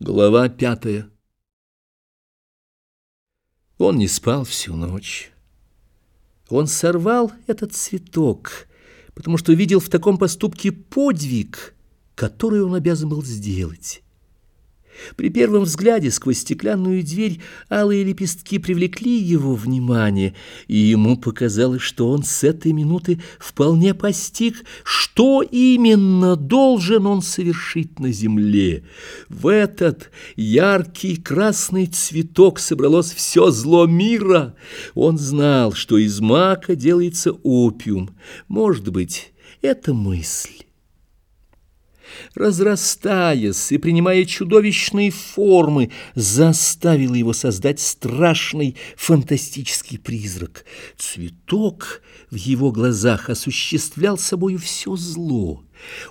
Глава пятая Он не спал всю ночь. Он сорвал этот цветок, потому что видел в таком поступке подвиг, который он обязан был сделать. При первом взгляде сквозь стеклянную дверь алые лепестки привлекли его внимание, и ему показалось, что он с этой минуты вполне постиг, что именно должен он совершить на земле. В этот яркий красный цветок собралось все зло мира. Он знал, что из мака делается опиум. Может быть, это мысль разрастаясь и принимая чудовищные формы, заставила его создать страшный фантастический призрак. Цветок в его глазах осуществлял собою все зло.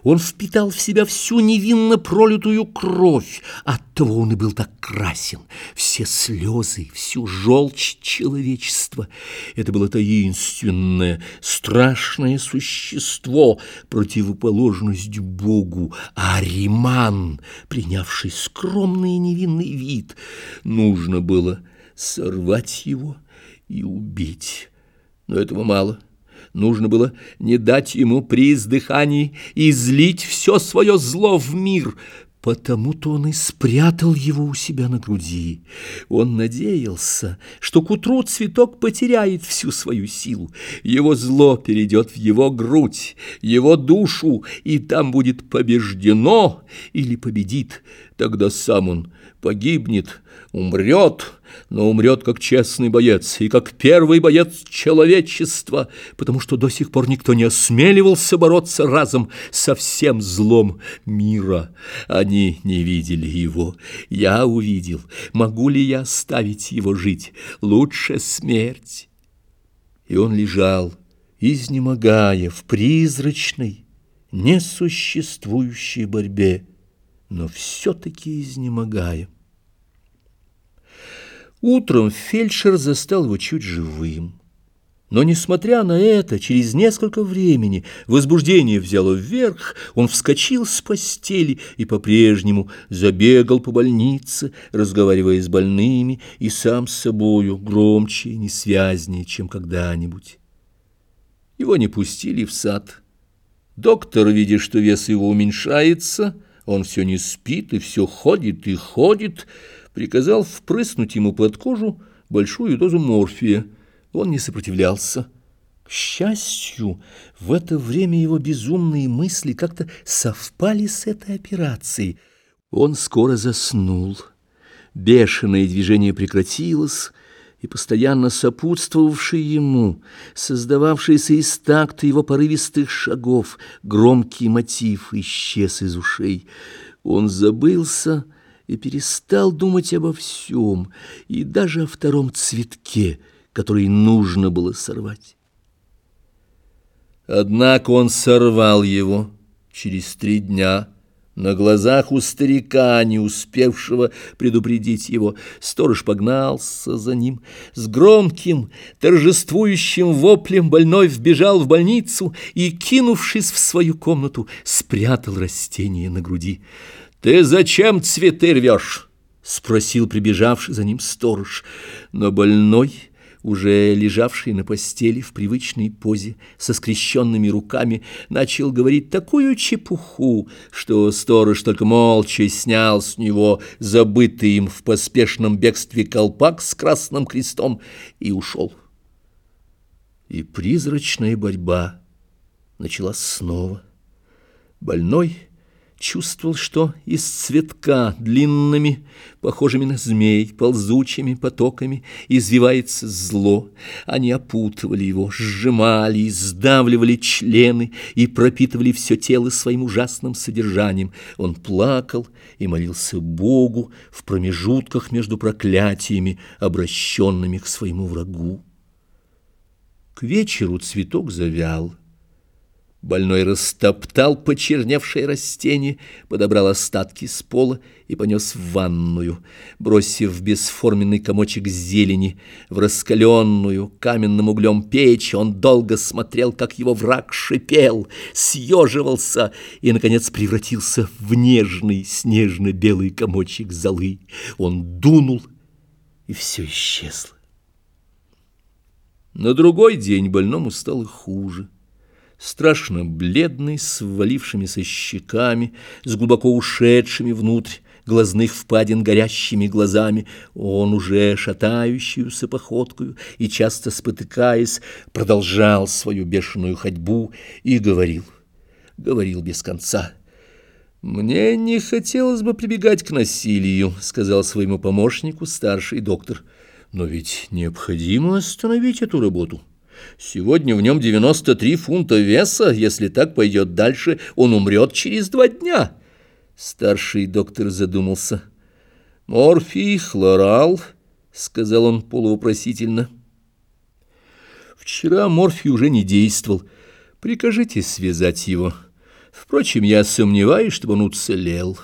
Он впитал в себя всю невинно пролитую кровь, оттого он и был так красен. Все слезы, всю желчь человечества. Это было таинственное, страшное существо, противоположность Богу, Ариман, принявший скромный и невинный вид. Нужно было сорвать его и убить. Но этого мало. Нужно было не дать ему при издыхании излить все свое зло в мир, Потому-то он и спрятал его у себя на груди. Он надеялся, что к утру цветок потеряет всю свою силу. Его зло перейдет в его грудь, его душу, и там будет побеждено или победит. Тогда сам он погибнет, умрет, но умрет как честный боец и как первый боец человечества, потому что до сих пор никто не осмеливался бороться разом со всем злом мира. Они не видели его. Я увидел. Могу ли я оставить его жить? Лучше смерть. И он лежал, изнемогая в призрачной, несуществующей борьбе, но все-таки изнемогая. Утром фельдшер застал его чуть живым. Но, несмотря на это, через несколько времени возбуждение взяло вверх, он вскочил с постели и по-прежнему забегал по больнице, разговаривая с больными и сам с собою громче и несвязнее, чем когда-нибудь. Его не пустили в сад. Доктор, видя, что вес его уменьшается, он все не спит и все ходит и ходит, приказал впрыснуть ему под кожу большую дозу морфия. Он не сопротивлялся. К счастью, в это время его безумные мысли как-то совпали с этой операцией. Он скоро заснул. Бешеное движение прекратилось, и постоянно сопутствовавший ему, создававшийся из такта его порывистых шагов, громкий мотив исчез из ушей. Он забылся, и перестал думать обо всем, и даже о втором цветке, который нужно было сорвать. Однако он сорвал его через три дня, на глазах у старика, не успевшего предупредить его, сторож погнался за ним. С громким, торжествующим воплем больной вбежал в больницу и, кинувшись в свою комнату, спрятал растение на груди. «Ты зачем цветы рвешь?» — спросил прибежавший за ним сторож. Но больной, уже лежавший на постели в привычной позе, со скрещенными руками, начал говорить такую чепуху, что сторож только молча снял с него забытый им в поспешном бегстве колпак с красным крестом и ушел. И призрачная борьба началась снова. Больной — чувствовал, что из цветка длинными, похожими на змей, ползучими потоками извивается зло. Они опутывали его, сжимали, сдавливали члены и пропитывали все тело своим ужасным содержанием. Он плакал и молился Богу в промежутках между проклятиями, обращенными к своему врагу. К вечеру цветок завял. Больной растоптал почерневшее растение, подобрал остатки с пола и понес в ванную, бросив бесформенный комочек зелени в раскаленную каменным углем печь. Он долго смотрел, как его враг шипел, съеживался и, наконец, превратился в нежный снежно-белый комочек золы. Он дунул, и все исчезло. На другой день больному стало хуже страшно бледный, с ввалившимися щеками, с глубоко ушедшими внутрь глазных впадин горящими глазами, он уже шатающуюся походкою и часто спотыкаясь, продолжал свою бешеную ходьбу и говорил, говорил без конца. «Мне не хотелось бы прибегать к насилию», — сказал своему помощнику старший доктор. «Но ведь необходимо остановить эту работу». Сегодня в нем 93 фунта веса. Если так пойдет дальше, он умрет через два дня. Старший доктор задумался. «Морфий, хлорал», — сказал он полувопросительно. «Вчера морфий уже не действовал. Прикажите связать его. Впрочем, я сомневаюсь, чтобы он уцелел».